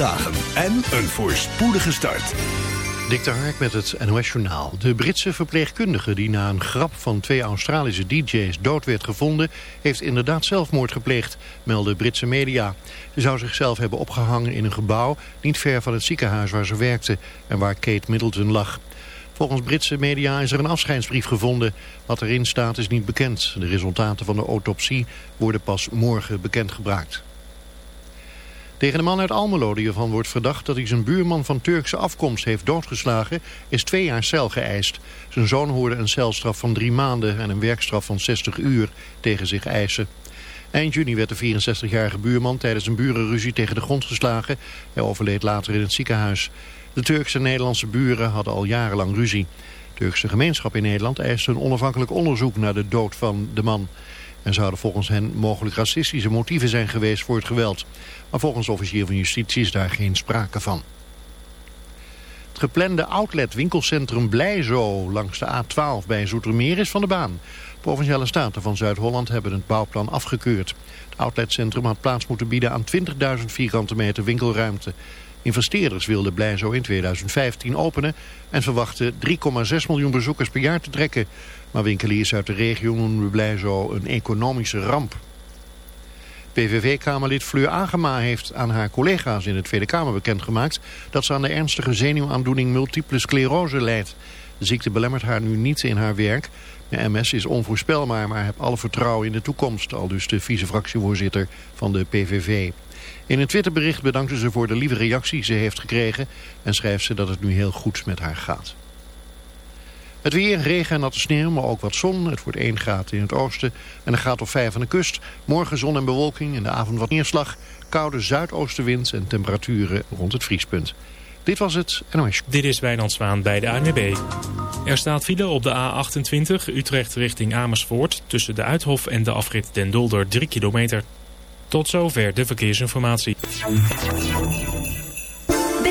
dagen en een voorspoedige start. Dik de Hark met het NOS Journaal. De Britse verpleegkundige die na een grap van twee Australische DJ's dood werd gevonden... heeft inderdaad zelfmoord gepleegd, melden Britse media. Ze zou zichzelf hebben opgehangen in een gebouw... niet ver van het ziekenhuis waar ze werkte en waar Kate Middleton lag. Volgens Britse media is er een afscheidsbrief gevonden. Wat erin staat is niet bekend. De resultaten van de autopsie worden pas morgen bekendgebracht. Tegen de man uit Almelo die ervan wordt verdacht dat hij zijn buurman van Turkse afkomst heeft doodgeslagen, is twee jaar cel geëist. Zijn zoon hoorde een celstraf van drie maanden en een werkstraf van 60 uur tegen zich eisen. Eind juni werd de 64-jarige buurman tijdens een burenruzie tegen de grond geslagen. Hij overleed later in het ziekenhuis. De Turkse en Nederlandse buren hadden al jarenlang ruzie. De Turkse gemeenschap in Nederland eiste een onafhankelijk onderzoek naar de dood van de man. Er zouden volgens hen mogelijk racistische motieven zijn geweest voor het geweld. Maar volgens officier van justitie is daar geen sprake van. Het geplande outlet winkelcentrum Blijzo langs de A12 bij Zoetermeer is van de baan. Provinciale staten van Zuid-Holland hebben het bouwplan afgekeurd. Het outletcentrum had plaats moeten bieden aan 20.000 vierkante meter winkelruimte. Investeerders wilden Blijzo in 2015 openen en verwachten 3,6 miljoen bezoekers per jaar te trekken. Maar winkeliers uit de regio noemen Blijzo een economische ramp. PVV-kamerlid Fleur Agema heeft aan haar collega's in de Tweede Kamer bekendgemaakt... dat ze aan de ernstige zenuwaandoening multiple sclerose leidt. De ziekte belemmert haar nu niet in haar werk. De MS is onvoorspelbaar, maar heeft alle vertrouwen in de toekomst... al dus de vice-fractievoorzitter van de PVV. In een Twitterbericht bedankte ze voor de lieve reactie ze heeft gekregen... en schrijft ze dat het nu heel goed met haar gaat. Het weer, regen en natte sneeuw, maar ook wat zon. Het wordt 1 graad in het oosten en een graad of 5 aan de kust. Morgen zon en bewolking, in de avond wat neerslag. Koude zuidoostenwind en temperaturen rond het vriespunt. Dit was het NOS. Dit is Wijnand Zwaan bij de ANWB. Er staat file op de A28 Utrecht richting Amersfoort... tussen de Uithof en de afrit Den Dolder 3 kilometer. Tot zover de verkeersinformatie.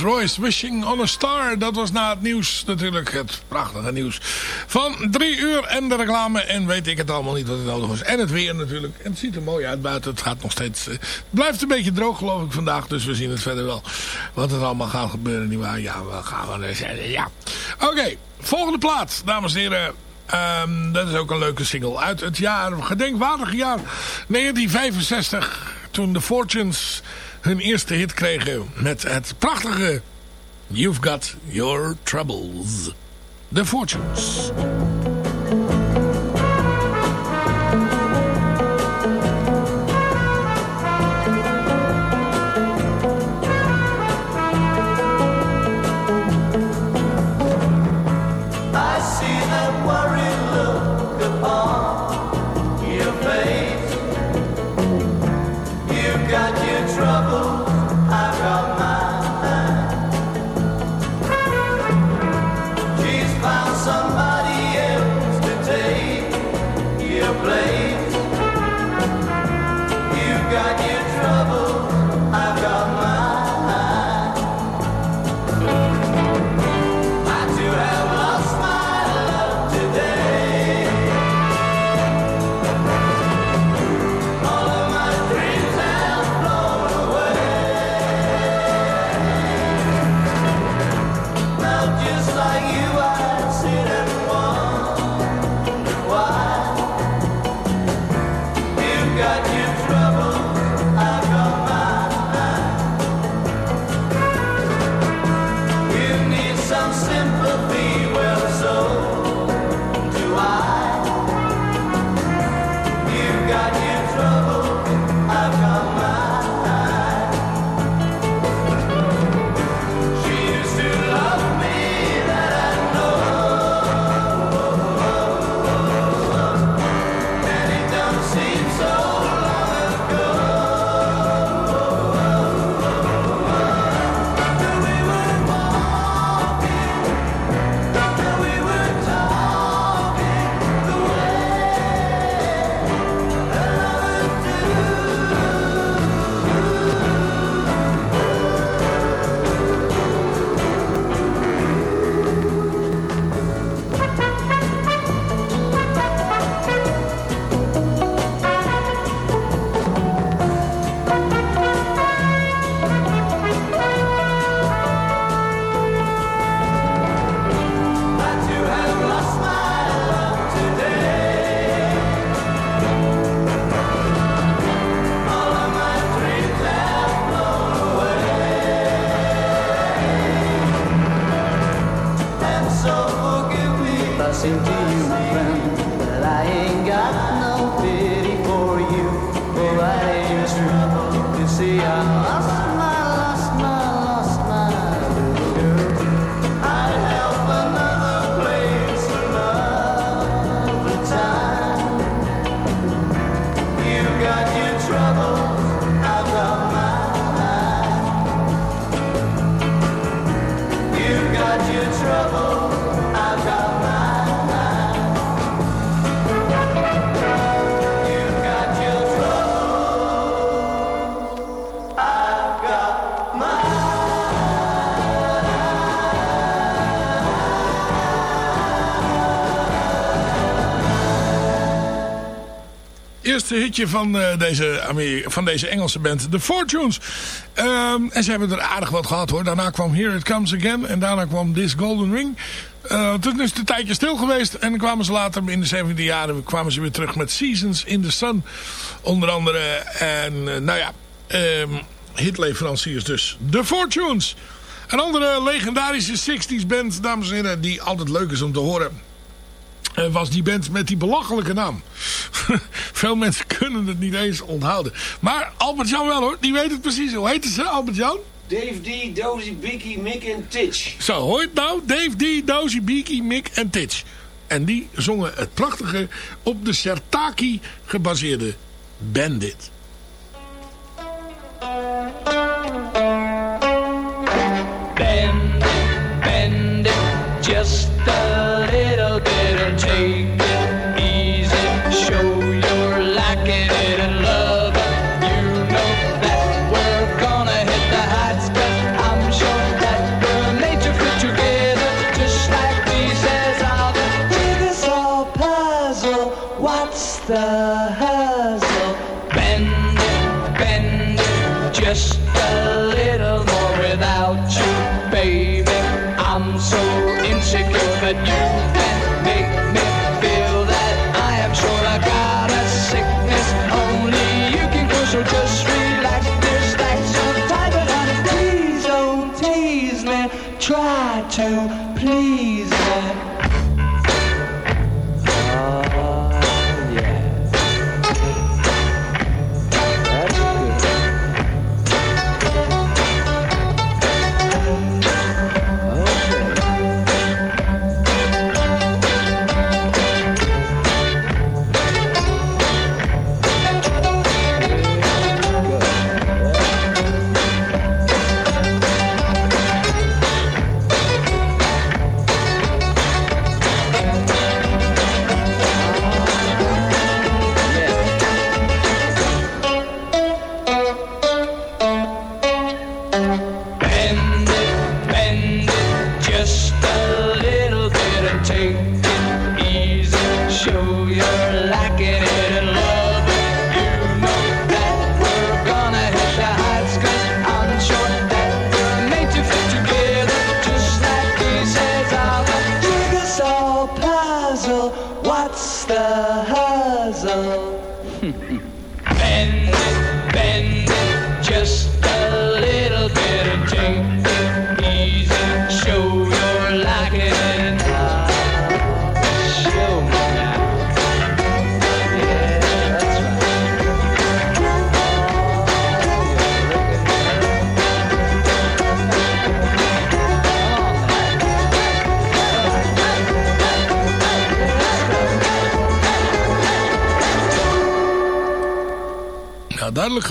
Royce Wishing on a Star. Dat was na het nieuws natuurlijk het prachtige nieuws van drie uur. En de reclame en weet ik het allemaal niet wat het nodig was. En het weer natuurlijk. En het ziet er mooi uit buiten. Het gaat nog steeds... eh, het blijft een beetje droog geloof ik vandaag. Dus we zien het verder wel. Wat er allemaal gaat gebeuren nietwaar. Ja, we gaan we zeggen. Ja. Oké, volgende plaat dames en heren. Ehm, dat is ook een leuke single. Uit het jaar, gedenkwaardige jaar 1965. Toen de Fortunes hun eerste hit kregen met het prachtige You've Got Your Troubles. The Fortunes. Van, eh, deze, van deze Engelse band, The Fortunes. Ehm, en ze hebben er aardig wat gehad hoor. Daarna kwam Here It Comes Again. En daarna kwam This Golden Ring. Eh, toen is het een tijdje stil geweest. En dan kwamen ze later in de 70 jaren kwamen ze weer terug met Seasons in the Sun. Onder andere. En eh, nou ja, ehm, hitleveranciers dus. The Fortunes. Een andere legendarische 60s band, dames en heren, die altijd leuk is om te horen. was die band met die belachelijke naam. Veel mensen kunnen het niet eens onthouden. Maar Albert-Jan wel hoor, die weet het precies. Hoe heet ze, Albert-Jan? Dave D, Dozy, Bicky, Mick en Titch. Zo, hoor je het nou? Dave D, Dozy, Beaky, Mick en Titch. En die zongen het prachtige op de Sertaki gebaseerde Bandit.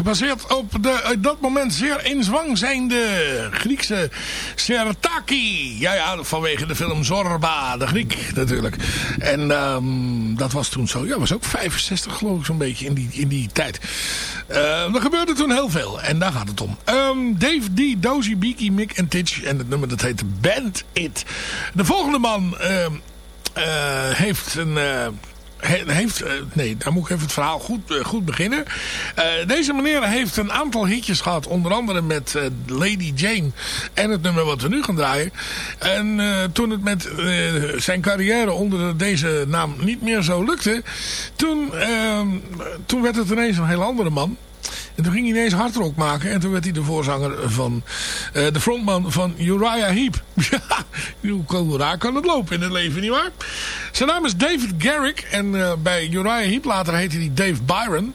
Gebaseerd op de uit dat moment zeer in zwang zijnde Griekse Sertaki. Ja, ja, vanwege de film Zorba, de Griek natuurlijk. En ehm, dat was toen zo, ja, was ook 65 geloof ik zo'n beetje in die, in die tijd. Ehm, er gebeurde toen heel veel en daar gaat het om. Ehm, Dave D, Dozy, Beaky, Mick en Titch en het nummer dat heet Band It. De volgende man eh, heeft een... He- heeft, eh, nee, daar moet ik even het verhaal goed, eh, goed beginnen. Eh, deze meneer heeft een aantal hitjes gehad. Onder andere met Lady Jane en het nummer wat we nu gaan draaien. En toen het met zijn carrière onder deze naam niet meer zo lukte... Toen, ehm, toen werd het ineens een heel andere man. En toen ging hij ineens hardrock maken. En toen werd hij de voorzanger van... eh, de frontman van Uriah Heep. Ja, hoe raar kan het lopen in het leven, nietwaar? Zijn naam is David Garrick. En eh, bij Uriah Heep later heette hij Dave Byron.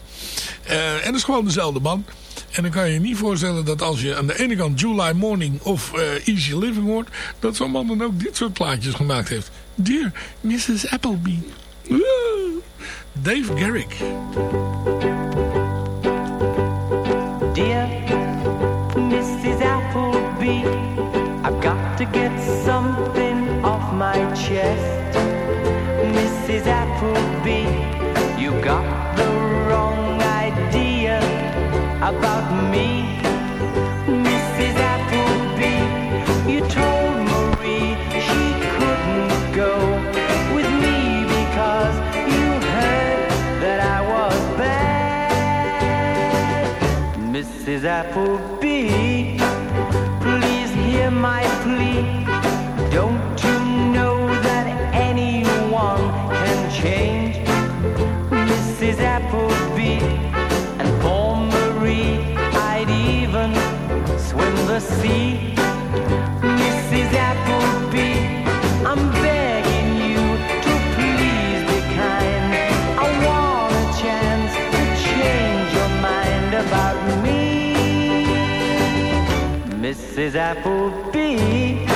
Eh, en dat is gewoon dezelfde man. En dan kan je je niet voorstellen dat als je aan de ene kant July Morning of Easy Living hoort... dat zo'n man dan ook dit soort plaatjes gemaakt heeft. Dear Mrs. Appleby. Dave Garrick. Mrs. Appleby, please hear my plea. Don't you know that anyone can change? Mrs. And Marie, I'd even swim the sea. Mrs. Appleby.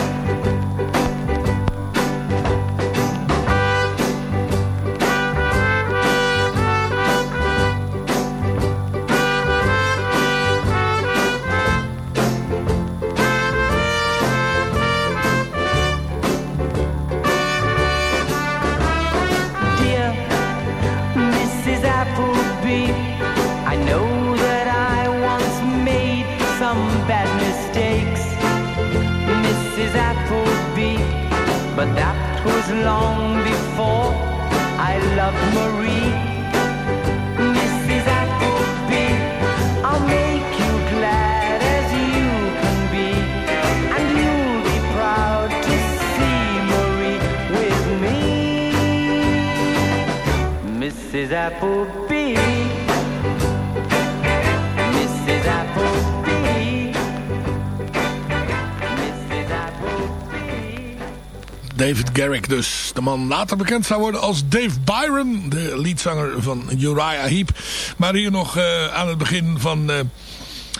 David Garrick dus. De man later bekend zou worden als Dave Byron. De leadzanger van Uriah Heep. Maar hier nog eh, aan het begin van... eh,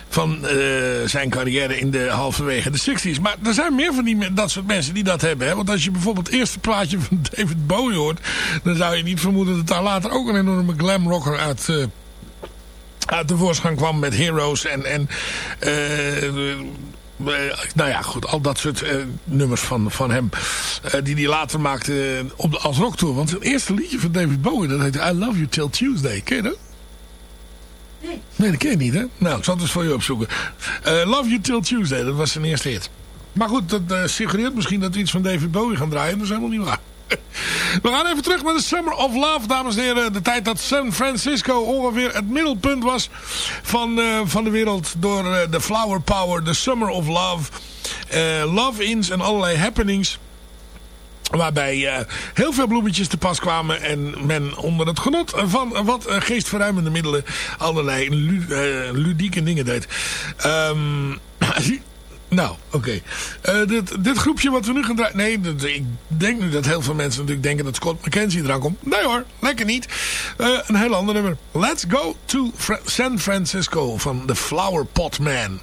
van eh, zijn carrière in de halverwege de 60s. Maar er zijn meer van die, dat soort mensen die dat hebben. Hè? Want als je bijvoorbeeld het eerste plaatje van David Bowie hoort... dan zou je niet vermoeden dat daar later ook een enorme glam rocker uit... uit de voorschijn kwam met Heroes en, en nou ja, goed, al dat soort eh, nummers van, van hem. eh, die hij later maakte eh, op de, als rocktour. Want zijn eerste liedje van David Bowie, dat heette I Love You Till Tuesday. Ken je dat? Nee. Nee, dat ken je niet, hè? Nou, ik zal het eens voor je opzoeken. Eh, Love You Till Tuesday, dat was zijn eerste hit. Maar goed, dat eh, suggereert misschien dat we iets van David Bowie gaan draaien. Dat is helemaal niet waar. We gaan even terug naar de Summer of Love, dames en heren. De tijd dat San Francisco ongeveer het middelpunt was van, eh, van de wereld door eh, de Flower Power, de Summer of Love. eh, Love-ins en allerlei happenings. Waarbij heel veel bloemetjes te pas kwamen en men onder het genot van wat geestverruimende middelen allerlei lu- ludieke dingen deed. Ehm nou, oké. Eh, dit, dit groepje wat we nu gaan draaien... Nee, ik denk nu dat heel veel mensen natuurlijk denken dat Scott McKenzie eraan komt. Nee hoor, lekker niet. Eh, een heel ander nummer. Let's go to San Francisco van The Flower Pot Man.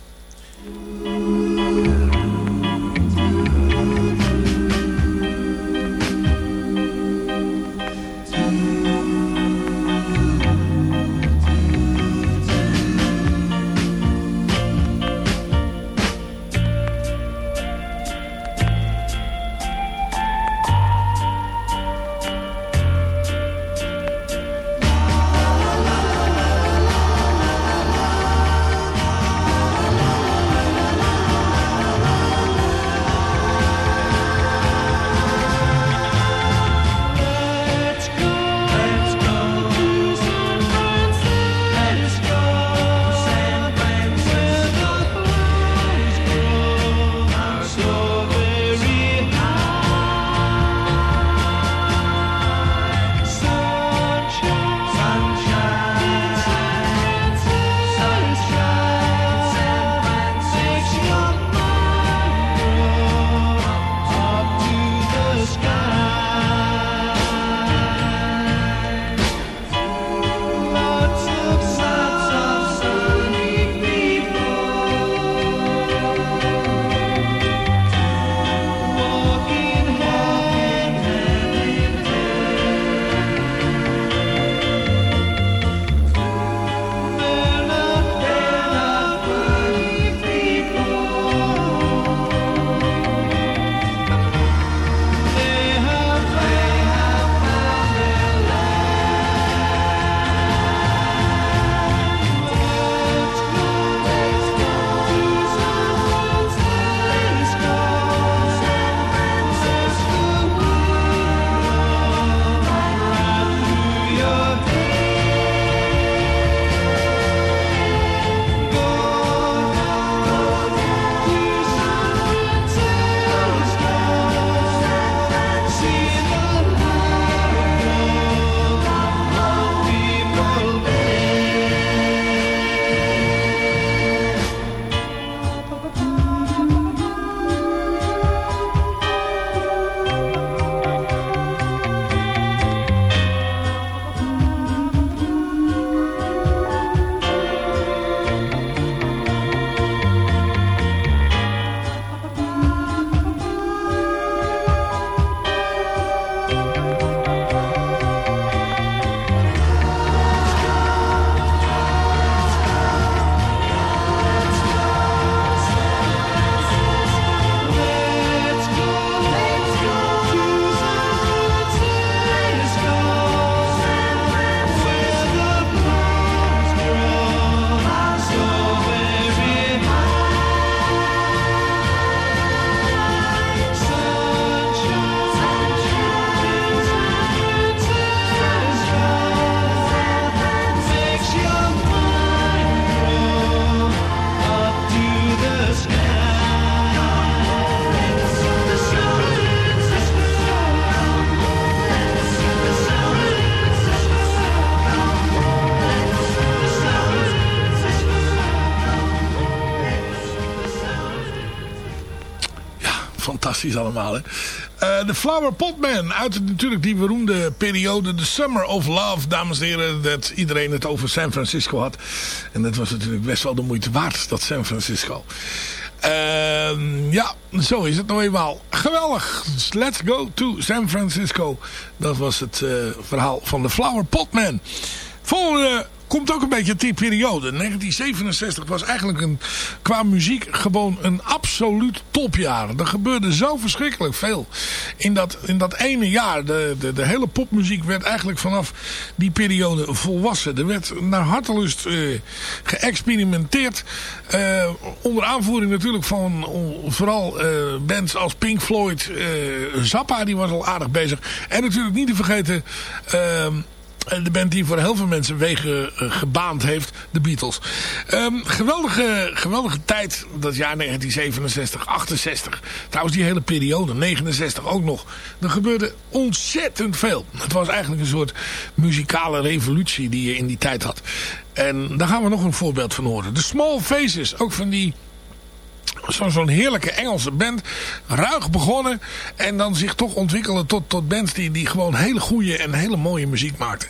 Fantastisch allemaal. Hè? Eh, de Flower Pot Man. Uit natuurlijk die beroemde periode. The Summer of Love. Dames en heren. Dat iedereen het over San Francisco had. En dat was natuurlijk best wel de moeite waard. Dat San Francisco. Ehm, ja, zo is het nou eenmaal. Geweldig. Let's go to San Francisco. Dat was het eh, verhaal van de Flower Pot Man. Volgende komt ook een beetje die periode. 1967 was eigenlijk een, qua muziek gewoon een absoluut topjaar. Er gebeurde zo verschrikkelijk veel. In dat, in dat ene jaar, de, de, de hele popmuziek werd eigenlijk vanaf die periode volwassen. Er werd naar hartelust eh, geëxperimenteerd. Eh, onder aanvoering natuurlijk van vooral eh, bands als Pink Floyd. Zappa, die was al aardig bezig. En natuurlijk niet te vergeten... de band die voor heel veel mensen wegen eh, gebaand heeft. De Beatles. Ehm, geweldige, geweldige tijd. Dat jaar 1967, 68. Trouwens die hele periode. 69 ook nog. Er gebeurde ontzettend veel. Het was eigenlijk een soort muzikale revolutie die je in die tijd had. En daar gaan we nog een voorbeeld van horen. De Small Faces. Ook van die Zo'n heerlijke Engelse band. Ruig begonnen. En dan zich toch ontwikkelen tot, tot bands die, die gewoon hele goede en hele mooie muziek maakten.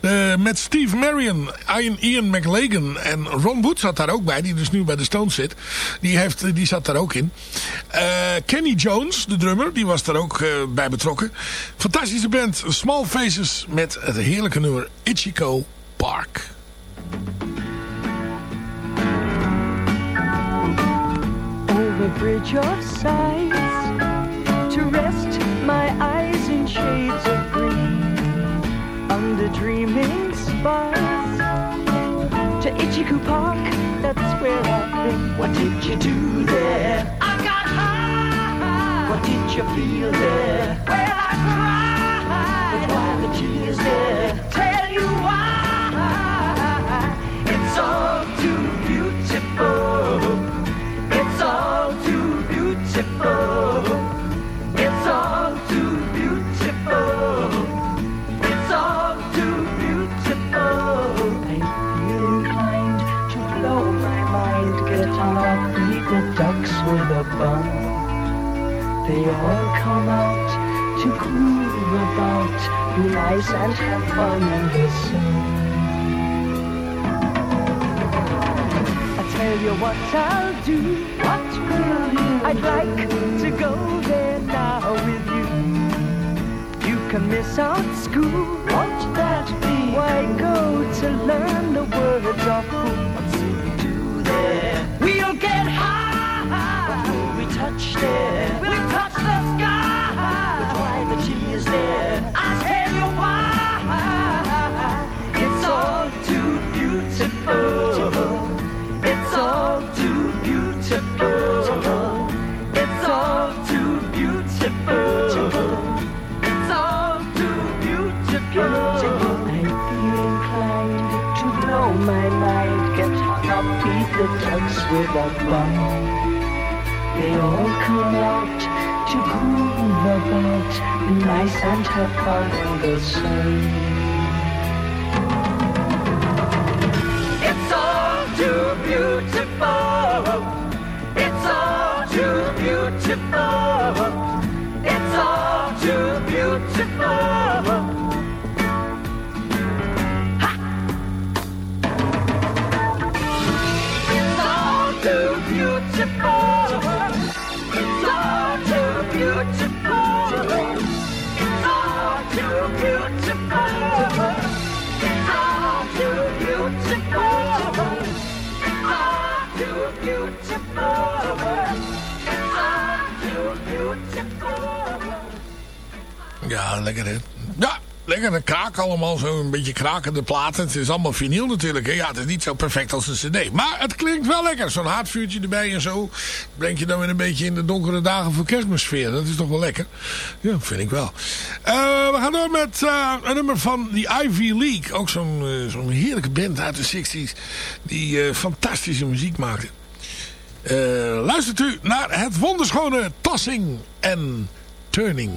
Eh, met Steve Marion, Ian, Ian McLagan en Ron Wood zat daar ook bij. Die dus nu bij de Stones zit. Die, heeft, die zat daar ook in. Eh, Kenny Jones, de drummer, die was daar ook eh, bij betrokken. Fantastische band. Small Faces met het heerlijke nummer Ichiko Park. Over bridge of sights to rest my eyes in shades of green. Under dreaming spires to Ichiku Park that's where I've been what did you do there? I got high. What did you feel there? Well I cried. But why the tears there all come out to groove about, be nice and have fun in the sun. tell you what I'll do. What will you? I'd like to go there now with you. You can miss out school. Won't that be? Why go to learn the words of who? What's we do there? We'll get high. Will we touch there? We'll They all come out nice and have fun in the sun. It's all too beautiful. It's all too beautiful. It's all too beautiful. It's all too beautiful. It's all too beautiful. Ja, lekker hè. Ja, lekker een kraak allemaal. Zo een beetje krakende platen. Het is allemaal vinyl natuurlijk. Hè. Ja, het is niet zo perfect als een cd. Maar het klinkt wel lekker. Zo'n haardvuurtje erbij en zo. Brengt je dan weer een beetje in de donkere dagen voor kerstmisfeer. Dat is toch wel lekker. Ja, vind ik wel. Eh, we gaan door met eh, een nummer van The Ivy League. Ook zo'n eh, zo'n heerlijke band uit de 60s. Die fantastische muziek maakte. Luistert u naar het wonderschone Tossing en Turning.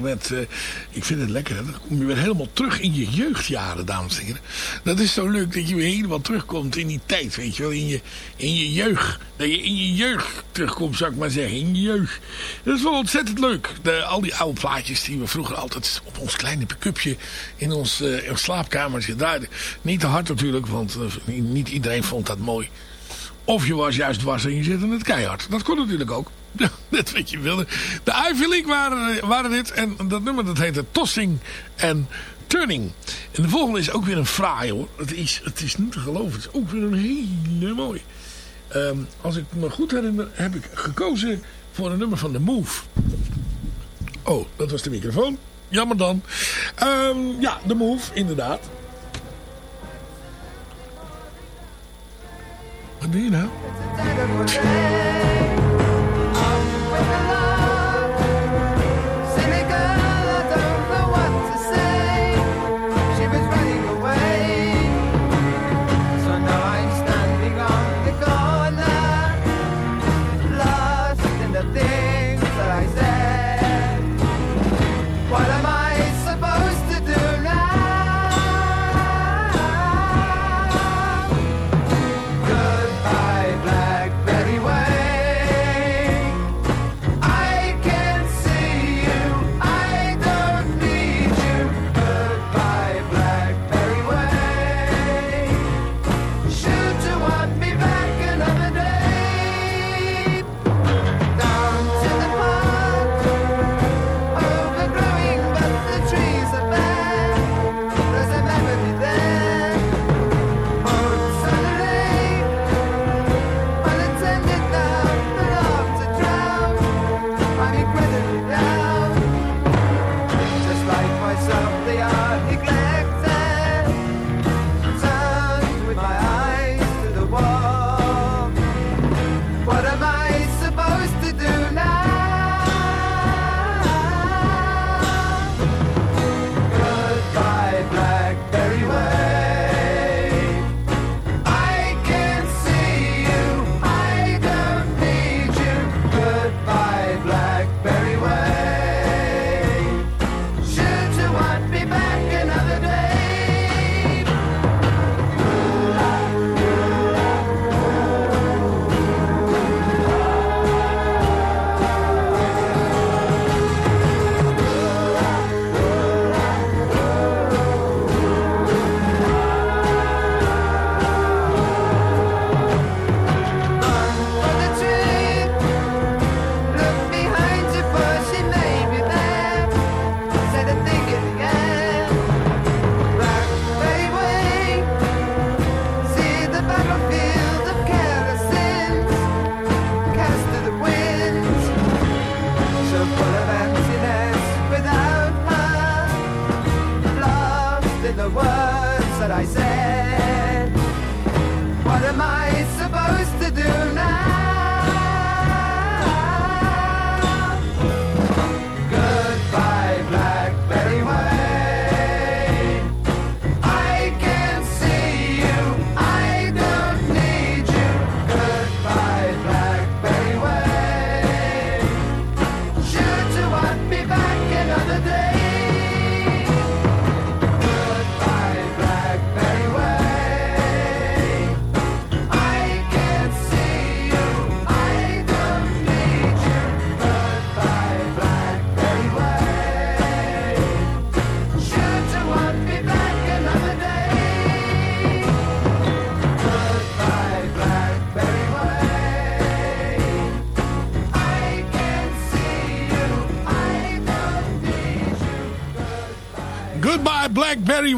Met, eh, ik vind het lekker. Dan kom je weer helemaal terug in je jeugdjaren, dames en heren. Dat is zo leuk dat je weer helemaal terugkomt in die tijd, weet je wel. In je, in je jeugd. Dat je in je jeugd terugkomt, zou ik maar zeggen. In je jeugd. Dat is wel ontzettend leuk. De, al die oude plaatjes die we vroeger altijd op ons kleine pick-upje in ons, eh, in slaapkamertje draaiden. Niet te hard natuurlijk, want eh, niet iedereen vond dat mooi. Of je was juist dwars en je zit in het keihard. Dat kon natuurlijk ook. Net wat je wilde. De Ivy League waren, waren dit. En dat nummer dat heette Tossing en Turning. En de volgende is ook weer een fraai hoor. Het is, het is niet te geloven. Het is ook weer een hele mooi. Ehm, als ik me goed herinner heb ik gekozen voor een nummer van The Move. Oh, dat was de microfoon. Jammer dan. Ehm, ja, The Move, inderdaad. Wat doe je nou?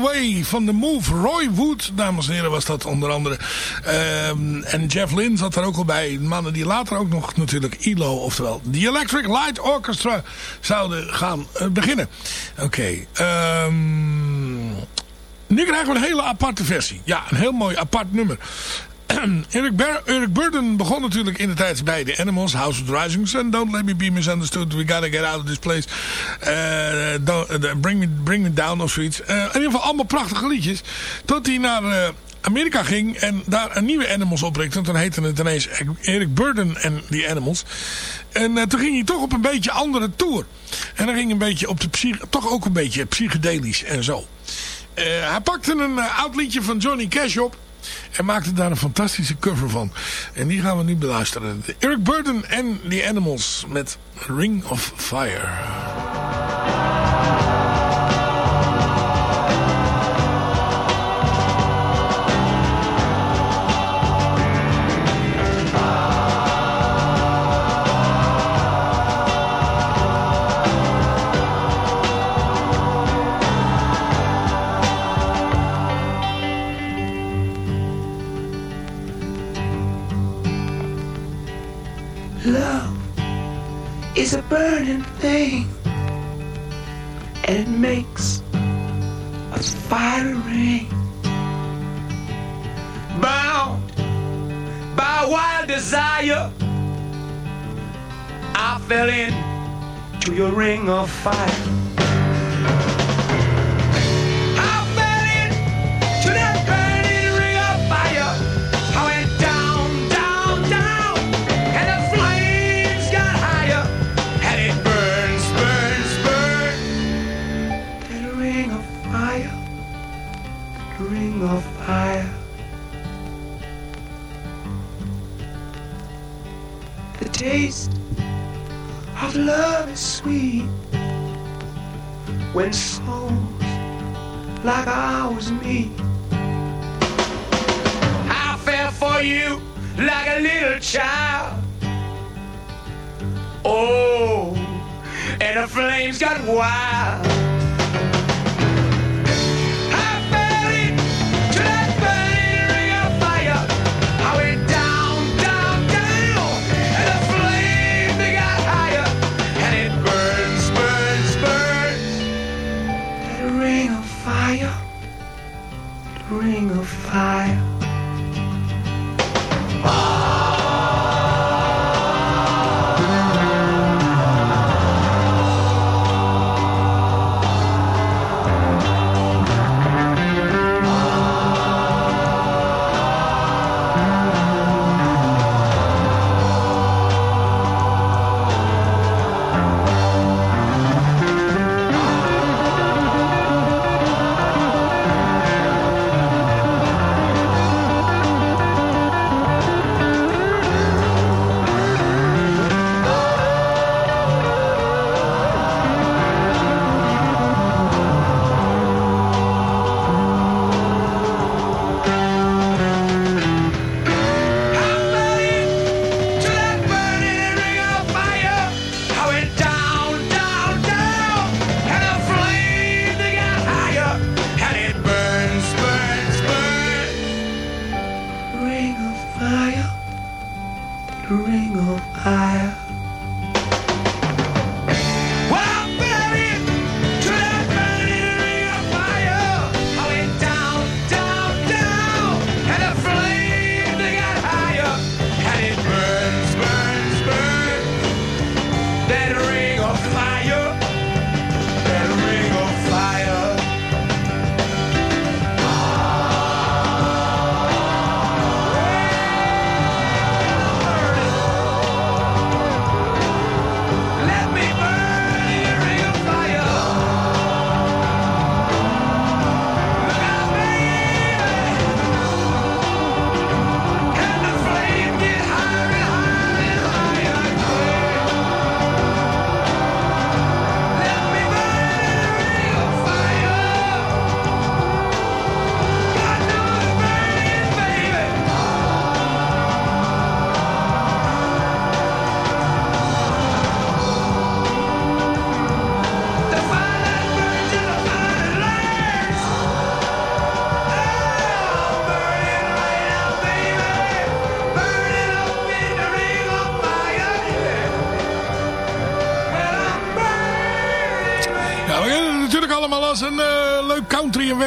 Way van de Move. Roy Wood, dames en heren, was dat onder andere. Ehm, en Jeff Lynne zat er ook al bij. Mannen die later ook nog natuurlijk ILO, oftewel The Electric Light Orchestra, zouden gaan eh, beginnen. Oké. ehm, nu krijgen we een hele aparte versie. Ja, een heel mooi apart nummer. Eric, Burden begon natuurlijk in de tijd bij The Animals, House of the Rising Sun, Don't Let Me Be Misunderstood, We Gotta Get Out of This Place, eh, eh, bring, me, bring Me Down of zoiets. Eh, in ieder geval allemaal prachtige liedjes. Tot hij naar Amerika ging en daar een nieuwe Animals oprichtte. Toen heette het ineens Eric Burden en die Animals. En toen ging hij toch op een beetje andere tour. En dan ging een beetje op de toch ook een beetje psychedelisch en zo. Hij pakte een oud liedje van Johnny Cash op. En maakte daar een fantastische cover van. En die gaan we nu beluisteren. Eric Burden en The Animals met Ring of Fire. Is a burning thing, and it makes a fiery. Ring. Bound by wild desire, I fell into your ring of fire. When souls like ours meet. I fell for you like a little child. Oh, and the flames got wild. Fire.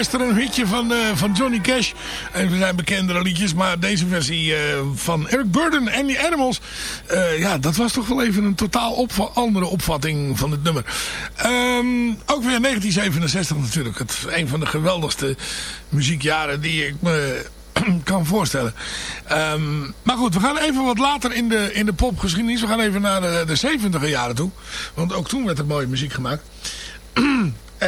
Country en western hitje van, eh, van Johnny Cash. En er zijn bekendere liedjes, maar deze versie eh, van Eric Burden en The Animals... eh, ja, dat was toch wel even een totaal andere opvatting van het nummer. Ehm, ook weer 1967 natuurlijk. Het, een van de geweldigste muziekjaren die ik me kan voorstellen. Ehm, maar goed, we gaan even wat later in de, in de popgeschiedenis. We gaan even naar de, de 70 jaren toe. Want ook toen werd er mooie muziek gemaakt.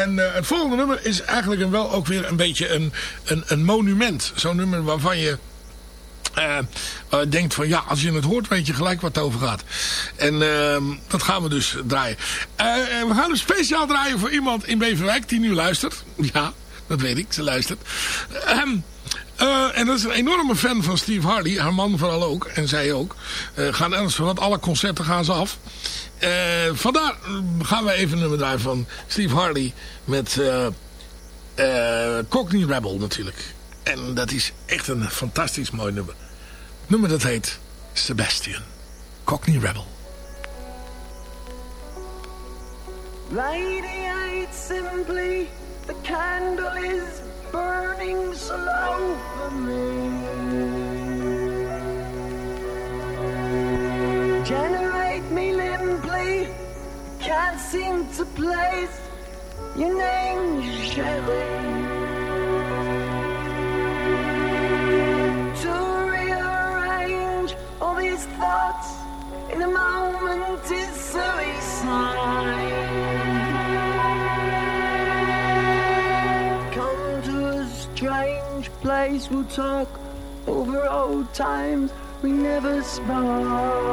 En eh, het volgende nummer is eigenlijk een, wel ook weer een beetje een, een, een monument. Zo'n nummer waarvan je eh, eh, denkt van ja, als je het hoort weet je gelijk wat het over gaat. En ehm, dat gaan we dus draaien. We gaan hem speciaal draaien voor iemand in Beverwijk die nu luistert. Ja, dat weet ik, ze luistert. Ehm, eh, en dat is een enorme fan van Steve Hardy. Haar man vooral ook. En zij ook. Gaan ergens van alle concerten gaan ze af. Eh, vandaar eh, gaan we even nummer draaien van Steve Hardy. Met eh eh, Cockney Rebel natuurlijk. En dat is echt een fantastisch mooi nummer. Het nummer dat heet Sebastian. Cockney Rebel. Lady, simply the candle is burning slow for me. Generate me limply, can't seem to place your name, Shelly. To rearrange all these thoughts in a moment is suicide. Come to a strange place, we'll talk over old times we never spoke.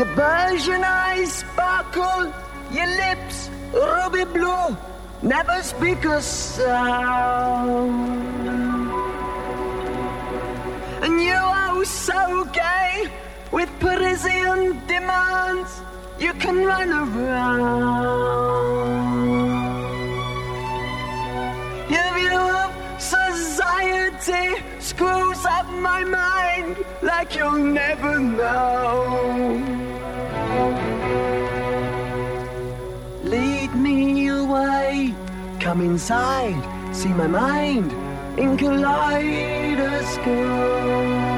Your Persian eyes sparkle, your lips ruby blue, never speak a sound. And you are so gay with Parisian demands, you can run around. Your view of society screws up my mind like you'll never know. Lead me away, come inside, see my mind in kaleidoscope.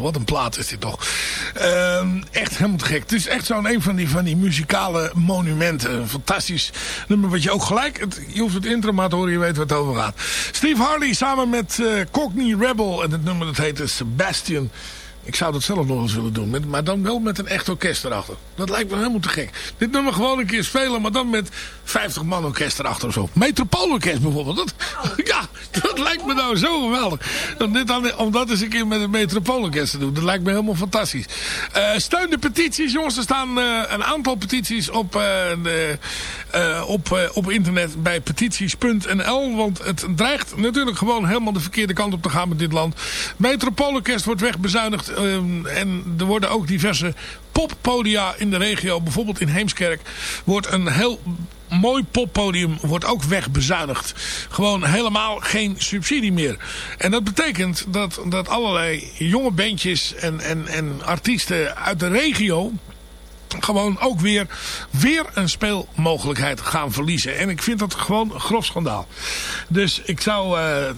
Wat een plaat is dit toch. Ehm, echt helemaal te gek. Het is echt zo'n een van die, van die muzikale monumenten. Een fantastisch nummer wat je ook gelijk... Het, je hoeft het intro maar te horen, je weet waar het over gaat. Steve Harley samen met eh, Cockney Rebel. En het nummer dat heet Sebastian... Ik zou dat zelf nog eens willen doen. Met, maar dan wel met een echt orkest erachter. Dat lijkt me helemaal te gek. Dit nummer gewoon een keer spelen. Maar dan met 50 man orkest erachter of zo. Metropoolorkest bijvoorbeeld. Dat, ja, dat lijkt me nou zo geweldig. Om, dan, dat eens een keer met een metropoolorkest te doen. Dat lijkt me helemaal fantastisch. Eh, steun de petities jongens. Er staan eh, een aantal petities op, eh, de, op, op internet bij petities.nl. Want het dreigt natuurlijk gewoon helemaal de verkeerde kant op te gaan met dit land. Metropoolorkest wordt wegbezuinigd. Ehm, en er worden ook diverse poppodia in de regio. Bijvoorbeeld in Heemskerk wordt een heel mooi poppodium wordt ook wegbezuinigd. Gewoon helemaal geen subsidie meer. En dat betekent dat, dat allerlei jonge bandjes en, en, en artiesten uit de regio gewoon ook weer, weer een speelmogelijkheid gaan verliezen. En ik vind dat gewoon een grof schandaal. Dus ik zou eh,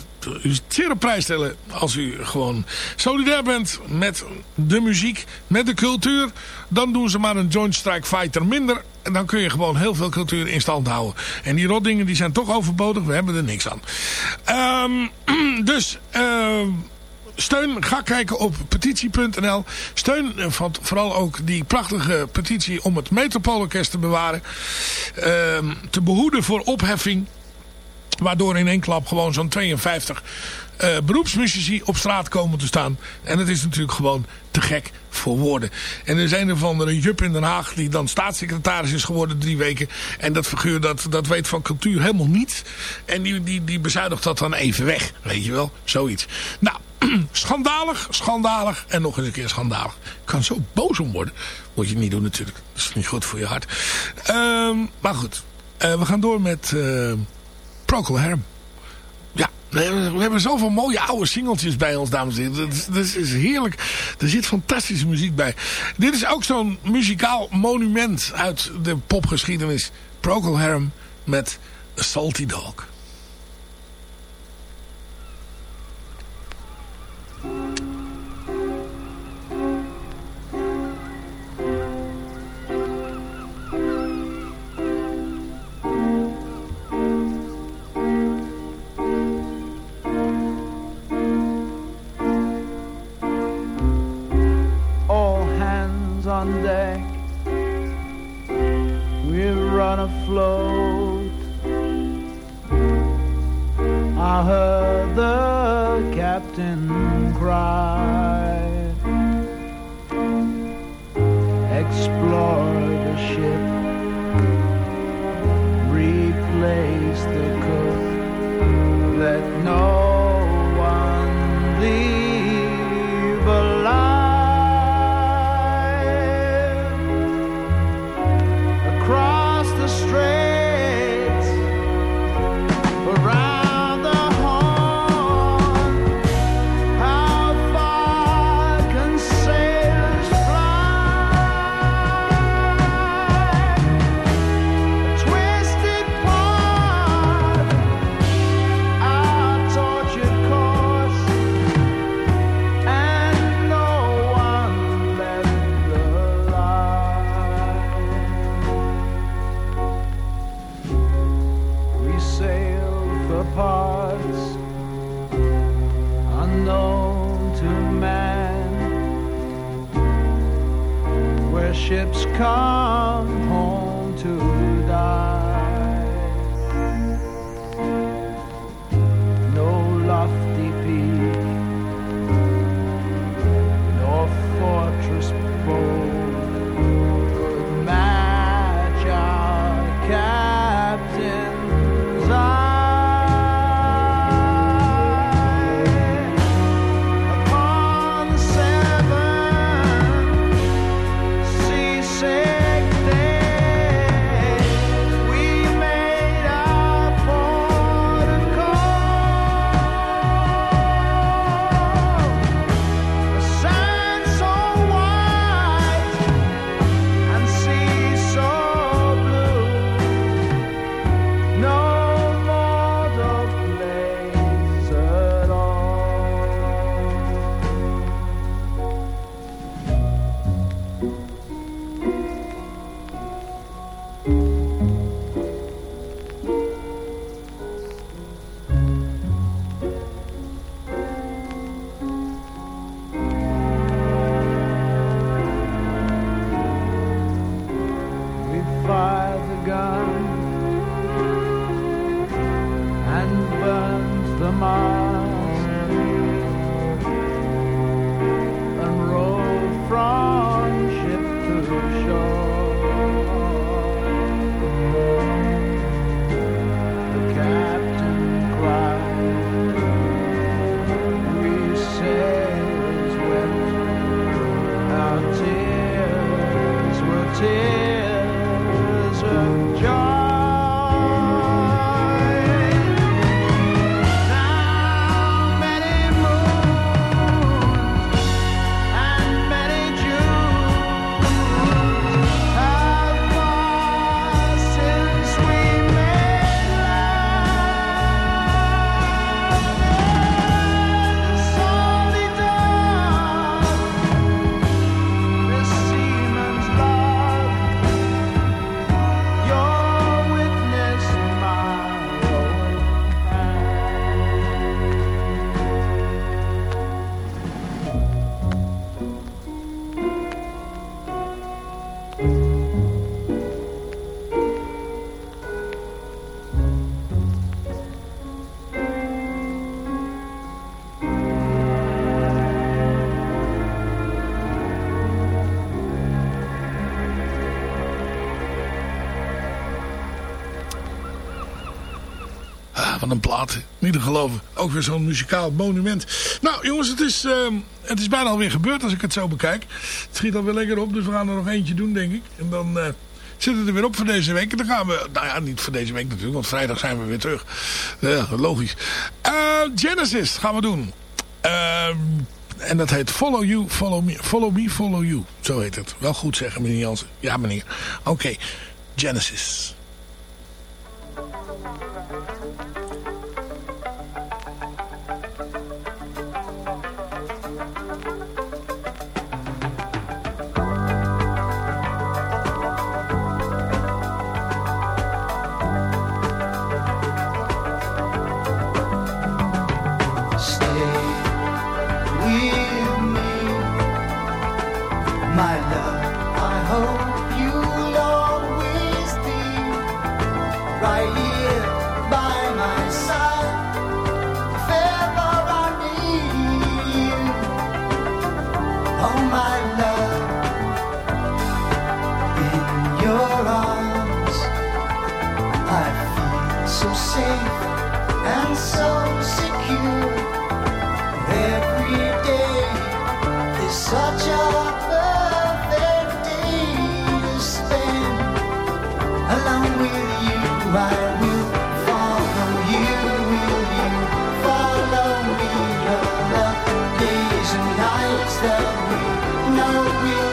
u zeer op prijs stellen als u gewoon solidair bent met de muziek, met de cultuur. Dan doen ze maar een Joint Strike Fighter minder. En dan kun je gewoon heel veel cultuur in stand houden. En die rotdingen die zijn toch overbodig. We hebben er niks aan. Ehm, dus... ehm steun, ga kijken op petitie.nl. Steun eh, van, vooral ook die prachtige petitie om het Metropoolorkest te bewaren. Ehm, te behoeden voor opheffing. Waardoor in één klap gewoon zo'n 52 eh, beroepsmuzici op straat komen te staan. En het is natuurlijk gewoon te gek voor woorden. En er zijn er van een jup in Den Haag die dan staatssecretaris is geworden drie weken. En dat figuur dat, dat weet van cultuur helemaal niets. En die, die, die bezuinigt dat dan even weg. Weet je wel, zoiets. Nou, schandalig, schandalig en nog eens een keer schandalig. Kan zo boos om worden. Moet je niet doen natuurlijk. Dat is niet goed voor je hart. Ehm, maar goed, Eh, we gaan door met eh Procol Harum. Ja, we hebben, zoveel mooie oude singeltjes bij ons, dames en heren. Dat, is- heerlijk. Er zit fantastische muziek bij. Dit is ook zo'n muzikaal monument uit de popgeschiedenis. Procol Harum met Salty Dog. We'll run afloat. I heard the captain cry. Explore the ship. Replace Van een plaat. Niet te geloven. Ook weer zo'n muzikaal monument. Nou jongens, het is, ehm, het is bijna alweer gebeurd als ik het zo bekijk. Het schiet alweer lekker op, dus we gaan er nog eentje doen denk ik. En dan... eh, Zit het er weer op voor deze week. En dan gaan we... Nou ja, niet voor deze week natuurlijk. Want vrijdag zijn we weer terug. Logisch. Eh, Genesis gaan we doen. Ehm, en dat heet Follow You, Follow Me, Follow Me, Follow You. Zo heet het. Wel goed zeggen, meneer Jansen. Ja, meneer. Oké. Genesis. wisdom, no.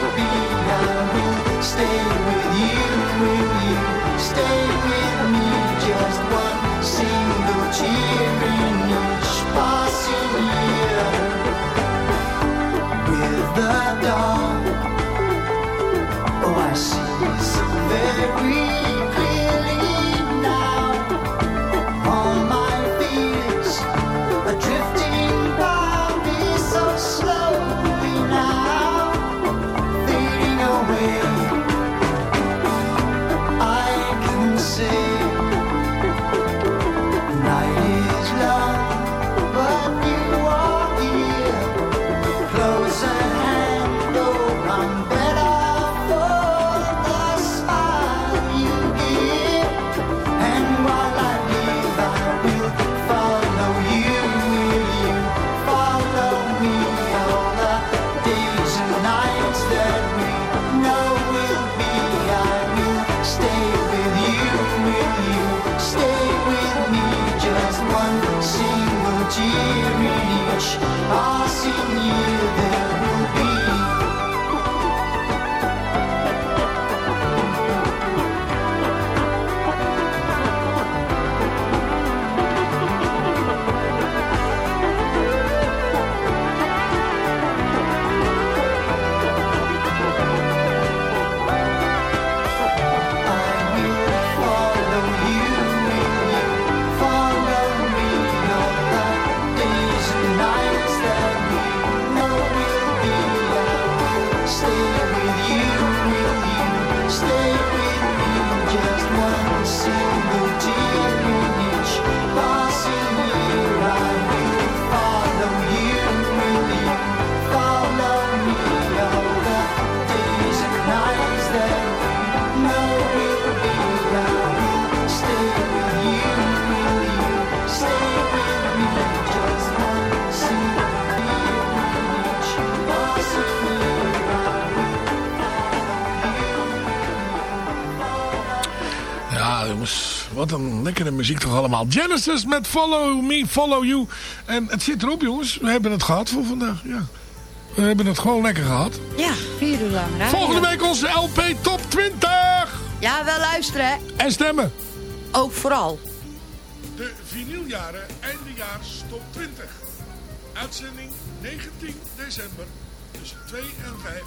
Wat een lekkere muziek toch allemaal. Genesis met Follow Me, Follow You. En het zit erop, jongens. We hebben het gehad voor vandaag. Ja. We hebben het gewoon lekker gehad. Ja, vier uur lang. Volgende week onze LP Top 20. Ja, wel luisteren, hè. En stemmen. Ook vooral. De vinyljaren eindejaars Top 20. Uitzending 19 december tussen 2 en 5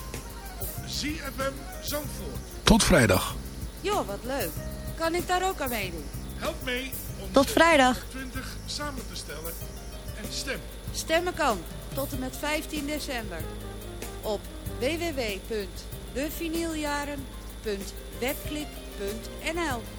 op ZFM Zandvoort. Tot vrijdag. Joh, wat leuk. Kan ik daar ook aan meedoen? Help mee om Tot vrijdag. 20 samen te stellen en stem. Stemmen kan tot en met 15 december op www.devinyljaren.webklik.nl